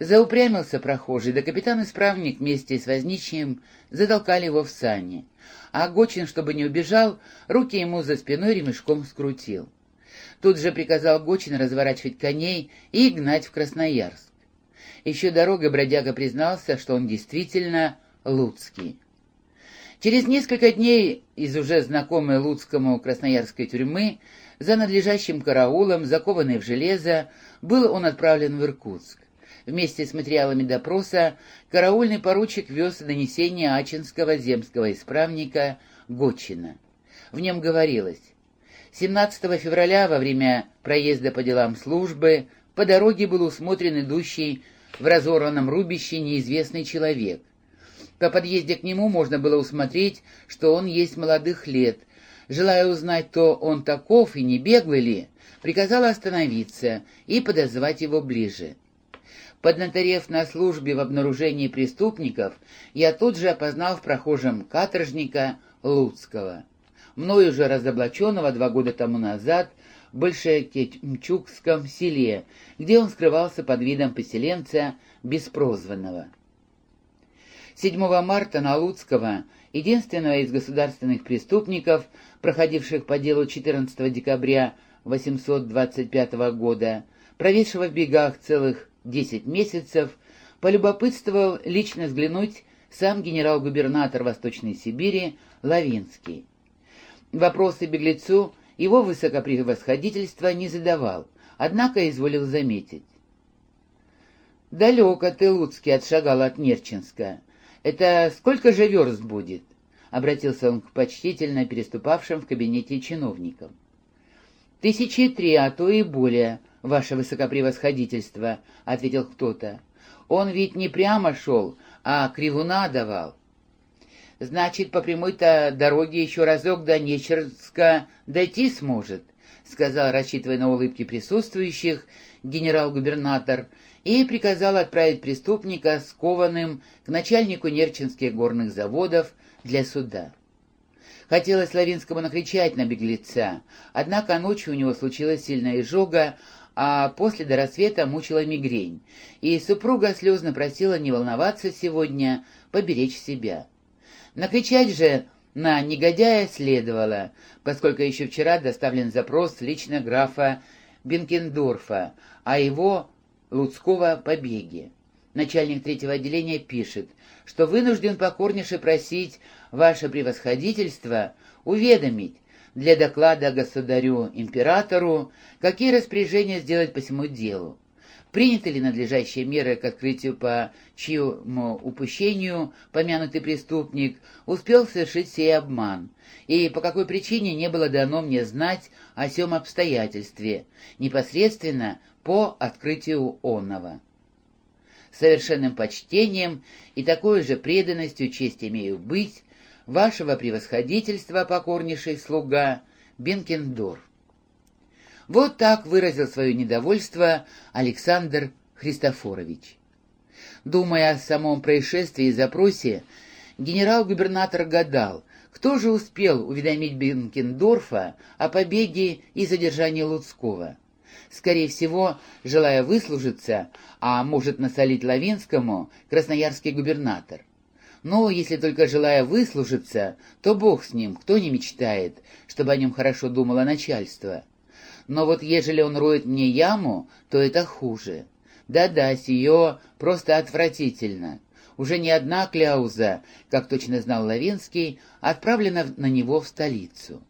Заупрямился прохожий, да капитан-исправник вместе с возничьим затолкали его в сани. А Гочин, чтобы не убежал, руки ему за спиной ремешком скрутил. Тут же приказал Гочин разворачивать коней и гнать в Красноярск. Еще дорога бродяга признался, что он действительно Луцкий. Через несколько дней из уже знакомой Луцкому красноярской тюрьмы за надлежащим караулом, закованный в железо, был он отправлен в Иркутск. Вместе с материалами допроса караульный поручик вез донесение Ачинского земского исправника Гочина. В нем говорилось, 17 февраля во время проезда по делам службы по дороге был усмотрен идущий в разорванном рубище неизвестный человек. По подъезде к нему можно было усмотреть, что он есть молодых лет. Желая узнать, кто он таков и не беглый ли, приказал остановиться и подозвать его ближе. Поднаторев на службе в обнаружении преступников, я тут же опознал в прохожем каторжника Луцкого. Мною же разоблаченного два года тому назад в Большекемчукском селе, где он скрывался под видом поселенца беспрозванного. 7 марта на Луцкого, единственного из государственных преступников, проходивших по делу 14 декабря 825 года, проведшего в бегах целых десять месяцев, полюбопытствовал лично взглянуть сам генерал-губернатор Восточной Сибири Лавинский. Вопросы беглецу его высокопревосходительство не задавал, однако изволил заметить. «Далеко ты, Луцкий, отшагал от Нерчинска. Это сколько же верст будет?» — обратился он к почтительно переступавшим в кабинете чиновникам. «Тысячи три, а то и более», ваше высокопревосходительство», — ответил кто-то. «Он ведь не прямо шел, а кривуна давал». «Значит, по прямой-то дороге еще разок до Нечерска дойти сможет», — сказал, рассчитывая на улыбки присутствующих, генерал-губернатор, и приказал отправить преступника скованным к начальнику Нерчинских горных заводов для суда. Хотелось Лавинскому накричать на беглеца, однако ночью у него случилась сильная изжога, а после до рассвета мучила мигрень, и супруга слезно просила не волноваться сегодня, поберечь себя. Накричать же на негодяя следовало, поскольку еще вчера доставлен запрос лично графа Бенкендорфа о его Луцкого побеге. Начальник третьего отделения пишет, что вынужден покорнейше просить ваше превосходительство уведомить, для доклада государю-императору, какие распоряжения сделать по всему делу, приняты ли надлежащие меры к открытию по чьему упущению помянутый преступник успел совершить сей обман, и по какой причине не было дано мне знать о сем обстоятельстве, непосредственно по открытию онного. Совершенным почтением и такой же преданностью честь имею быть, вашего превосходительства, покорнейший слуга, Бенкендорф. Вот так выразил свое недовольство Александр Христофорович. Думая о самом происшествии и запросе, генерал-губернатор гадал, кто же успел уведомить Бенкендорфа о побеге и задержании Луцкого. Скорее всего, желая выслужиться, а может насолить Лавинскому, красноярский губернатор. Но если только желая выслужиться, то бог с ним, кто не мечтает, чтобы о нем хорошо думало начальство. Но вот ежели он роет мне яму, то это хуже. Да-да, сие просто отвратительно. Уже не одна кляуза, как точно знал Лавинский, отправлена на него в столицу.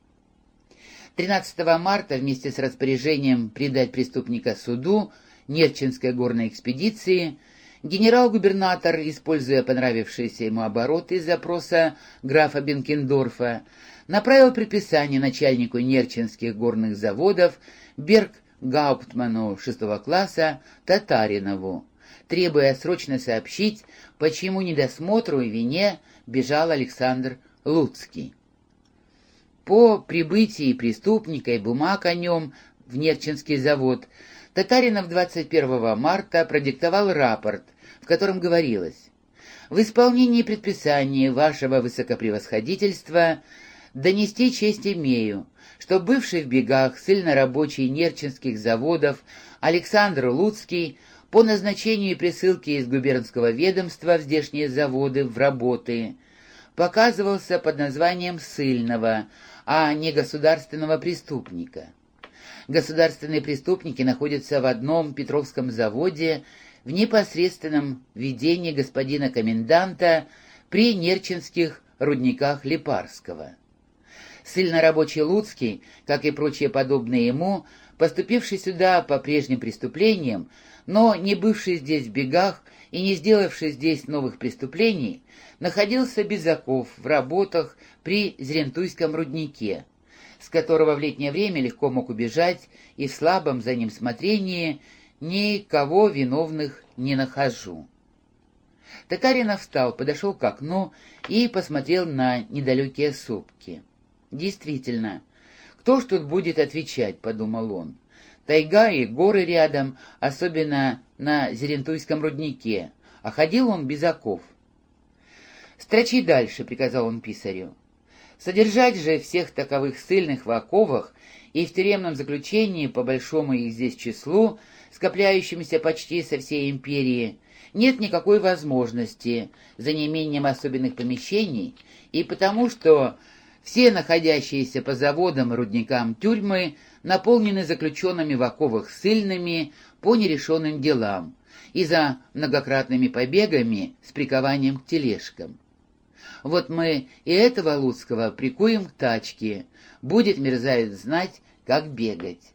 13 марта вместе с распоряжением предать преступника суду Нерчинской горной экспедиции – Генерал-губернатор, используя понравившиеся ему обороты из запроса графа Бенкендорфа, направил предписание начальнику Нерчинских горных заводов Берг Гауптману шестого класса Татаринову, требуя срочно сообщить, почему недосмотру и вине бежал Александр Луцкий. По прибытии преступника и бумаг о нем в Нерчинский завод Татаринов 21 марта продиктовал рапорт, в котором говорилось «В исполнении предписания вашего высокопревосходительства донести честь имею, что бывший в бегах ссыльно-рабочий Нерчинских заводов Александр Луцкий по назначению и присылке из губернского ведомства в здешние заводы в работы показывался под названием ссыльного, а не государственного преступника. Государственные преступники находятся в одном Петровском заводе в непосредственном ведении господина коменданта при Нерчинских рудниках Липарского. Ссыльно-рабочий Луцкий, как и прочие подобные ему, поступивший сюда по прежним преступлениям, но не бывший здесь в бегах и не сделавший здесь новых преступлений, находился без оков в работах при Зрентуйском руднике, с которого в летнее время легко мог убежать и в слабом за ним смотрении никого виновных не нахожу. Токаринов встал, подошел к окну и посмотрел на недалекие сопки. Действительно, кто ж тут будет отвечать, подумал он. Тайга и горы рядом, особенно на Зерентуйском руднике, а ходил он без оков. «Строчи дальше», — приказал он писарю. Содержать же всех таковых ссыльных в оковах и в тюремном заключении по большому их здесь числу, скопляющемуся почти со всей империи, нет никакой возможности за неимением особенных помещений, и потому что все находящиеся по заводам рудникам тюрьмы наполнены заключенными в оковах ссыльными по нерешенным делам и за многократными побегами с прикованием к тележкам. Вот мы и этого Луцкого прикуем к тачке, будет мерзавец знать, как бегать.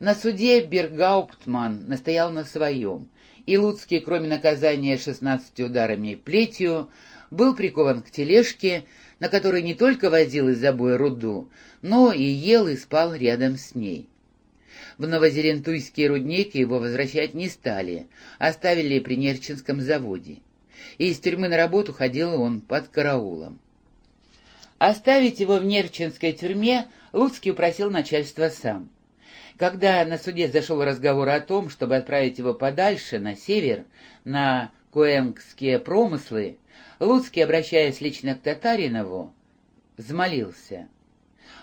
На суде Бергауптман настоял на своем, и Луцкий, кроме наказания шестнадцати ударами плетью, был прикован к тележке, на которой не только возил из забоя руду, но и ел и спал рядом с ней. В Новозерентуйский рудник его возвращать не стали, оставили при Нерчинском заводе. И из тюрьмы на работу ходил он под караулом. Оставить его в Нерчинской тюрьме Луцкий упросил начальство сам. Когда на суде зашел разговор о том, чтобы отправить его подальше, на север, на Куэнгские промыслы, Луцкий, обращаясь лично к Татаринову, взмолился.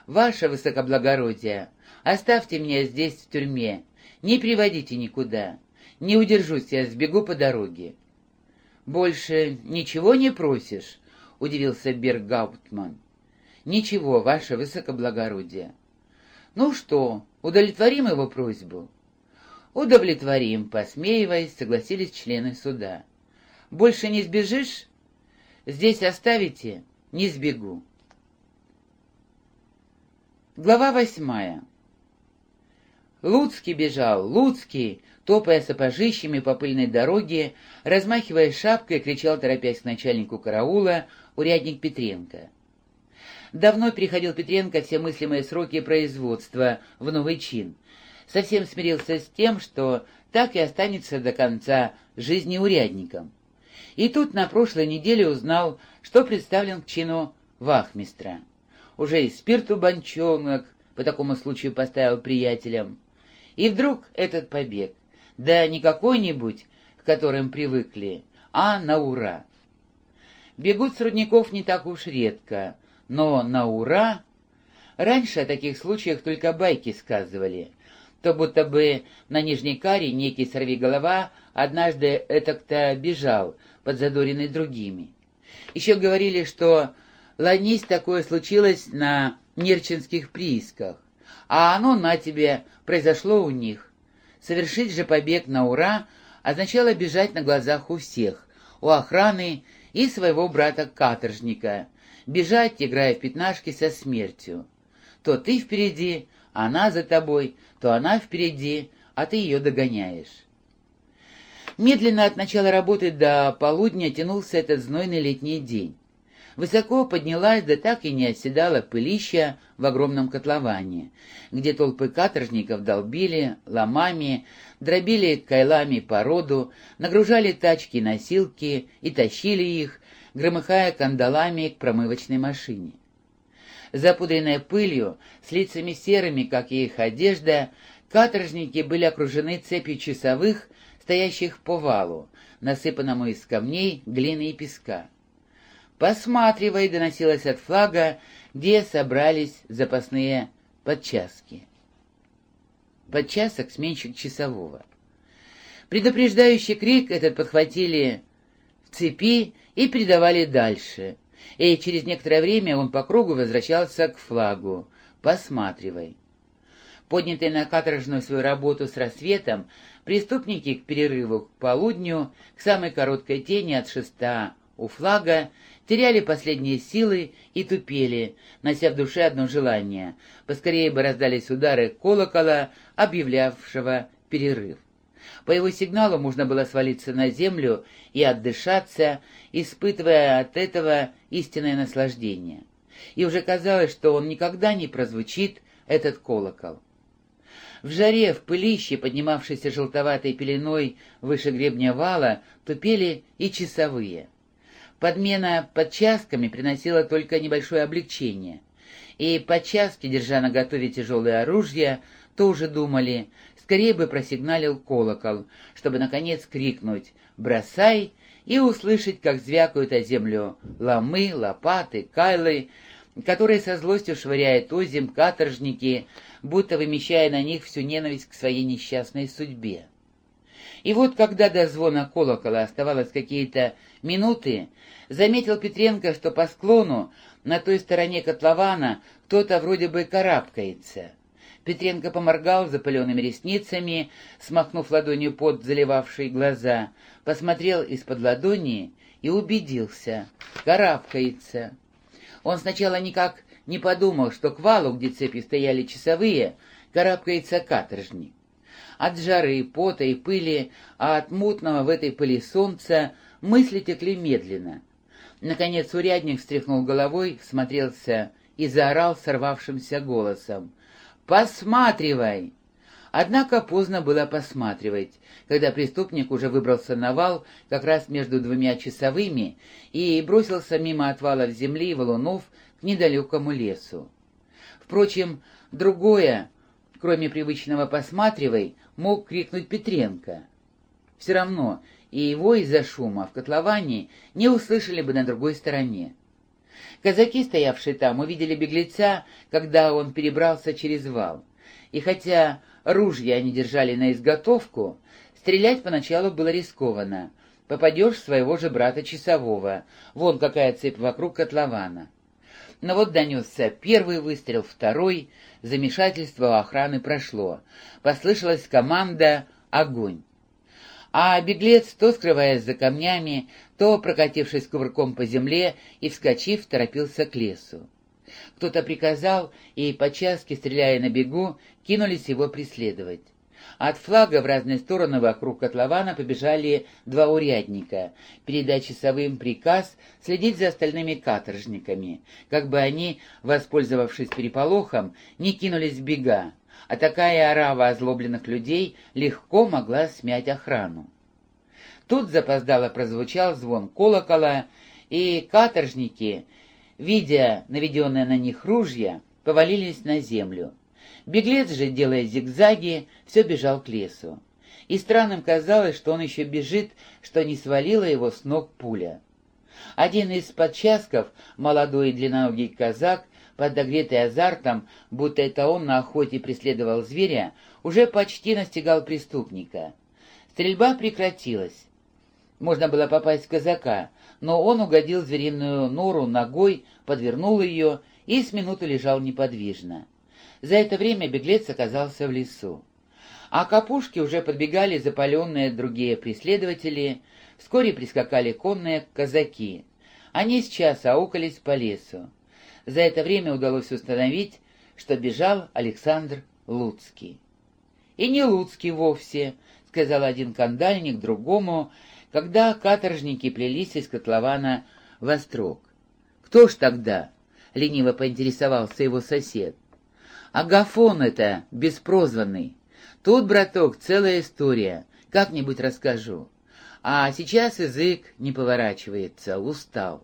«Ваше высокоблагородие, оставьте меня здесь, в тюрьме, не приводите никуда, не удержусь, я сбегу по дороге». «Больше ничего не просишь?» — удивился Бергауптман. «Ничего, ваше высокоблагородие». «Ну что, удовлетворим его просьбу?» «Удовлетворим», — посмеиваясь, согласились члены суда. «Больше не сбежишь?» «Здесь оставите?» «Не сбегу». Глава восьмая. Луцкий бежал, Луцкий, топая сапожищами по пыльной дороге, размахивая шапкой, кричал, торопясь к начальнику караула, урядник Петренко. Давно переходил Петренко все мыслимые сроки производства в новый чин. Совсем смирился с тем, что так и останется до конца жизни урядником. И тут на прошлой неделе узнал, что представлен к чину вахмистра. Уже и спирту банчонок по такому случаю поставил приятелям. И вдруг этот побег. Да не какой-нибудь, к которым привыкли, а на ура. Бегут с рудников не так уж редко, но на ура... Раньше о таких случаях только байки сказывали. То будто бы на Нижней Каре некий сорвиголова однажды этак-то бежал, подзадоренный другими. Еще говорили, что ланись такое случилось на Нерчинских приисках, а оно на тебе произошло у них. Совершить же побег на ура означало бежать на глазах у всех, у охраны и своего брата-каторжника, бежать, играя в пятнашки со смертью. То ты впереди, она за тобой, то она впереди, а ты ее догоняешь. Медленно от начала работы до полудня тянулся этот знойный летний день. Высоко поднялась, да так и не оседала пылища в огромном котловане, где толпы каторжников долбили, ломами, дробили кайлами породу, нагружали тачки и носилки и тащили их, громыхая кандалами к промывочной машине. Запудренная пылью, с лицами серыми, как и их одежда, каторжники были окружены цепью часовых, стоящих по валу, насыпанному из камней, глины и песка. «Посматривай!» — доносилось от флага, где собрались запасные подчаски. Подчасок — сменщик часового. Предупреждающий крик этот подхватили цепи и передавали дальше. И через некоторое время он по кругу возвращался к флагу. «Посматривай». Поднятые на каторжную свою работу с рассветом, преступники к перерыву к полудню, к самой короткой тени от шеста у флага, теряли последние силы и тупели, нося в душе одно желание — поскорее бы раздались удары колокола, объявлявшего перерыв. По его сигналу можно было свалиться на землю и отдышаться, испытывая от этого истинное наслаждение. И уже казалось, что он никогда не прозвучит, этот колокол. В жаре, в пылище, поднимавшейся желтоватой пеленой выше гребня вала, тупели и часовые. Подмена подчастками приносила только небольшое облегчение. И подчастки, держа на готове тяжелое оружие, тоже думали, скорее бы просигналил колокол, чтобы, наконец, крикнуть «Бросай!» и услышать, как звякают о землю ломы, лопаты, кайлы, которые со злостью швыряют озим каторжники, будто вымещая на них всю ненависть к своей несчастной судьбе. И вот, когда до звона колокола оставалось какие-то минуты, заметил Петренко, что по склону на той стороне котлована кто-то вроде бы карабкается. Петренко поморгал запыленными ресницами, смахнув ладонью под заливавшие глаза, посмотрел из-под ладони и убедился — карабкается. Он сначала никак не подумал, что к валу, где цепи стояли часовые, карабкается каторжник. От жары, пота и пыли, а от мутного в этой пыли солнца мысли текли медленно. Наконец урядник встряхнул головой, смотрелся и заорал сорвавшимся голосом. «Посматривай!» Однако поздно было посматривать, когда преступник уже выбрался на вал как раз между двумя часовыми и бросился мимо отвалов земли и валунов к недалекому лесу. Впрочем, другое, кроме привычного «посматривай», мог крикнуть Петренко. Все равно и его из-за шума в котловане не услышали бы на другой стороне. Казаки, стоявшие там, увидели беглеца, когда он перебрался через вал. И хотя ружья они держали на изготовку, стрелять поначалу было рискованно. Попадешь своего же брата часового. Вон какая цепь вокруг котлована. Но вот донесся первый выстрел, второй. Замешательство у охраны прошло. Послышалась команда «Огонь!». А беглец, то скрываясь за камнями, то, прокатившись кувырком по земле и вскочив, торопился к лесу. Кто-то приказал, и почаски, стреляя на бегу, кинулись его преследовать. От флага в разные стороны вокруг котлована побежали два урядника, передать часовым приказ следить за остальными каторжниками, как бы они, воспользовавшись переполохом, не кинулись в бега, а такая орава озлобленных людей легко могла смять охрану. Тут запоздало прозвучал звон колокола, и каторжники, видя наведенное на них ружья, повалились на землю. Беглец же, делая зигзаги, все бежал к лесу. И странным казалось, что он еще бежит, что не свалила его с ног пуля. Один из подчасков, молодой и длинноногий казак, подогретый азартом, будто это он на охоте преследовал зверя, уже почти настигал преступника. Стрельба прекратилась. Можно было попасть в казака, но он угодил звериную нору ногой, подвернул ее и с минуту лежал неподвижно. За это время беглец оказался в лесу. А к опушке уже подбегали запаленные другие преследователи, вскоре прискакали конные казаки. Они сейчас аукались по лесу. За это время удалось установить, что бежал Александр Луцкий. «И не Луцкий вовсе», — сказал один кандальник другому, когда каторжники плелись из котлована в острог. «Кто ж тогда?» — лениво поинтересовался его сосед. Агафон это, беспрозванный. Тут, браток, целая история. Как-нибудь расскажу. А сейчас язык не поворачивается, устал.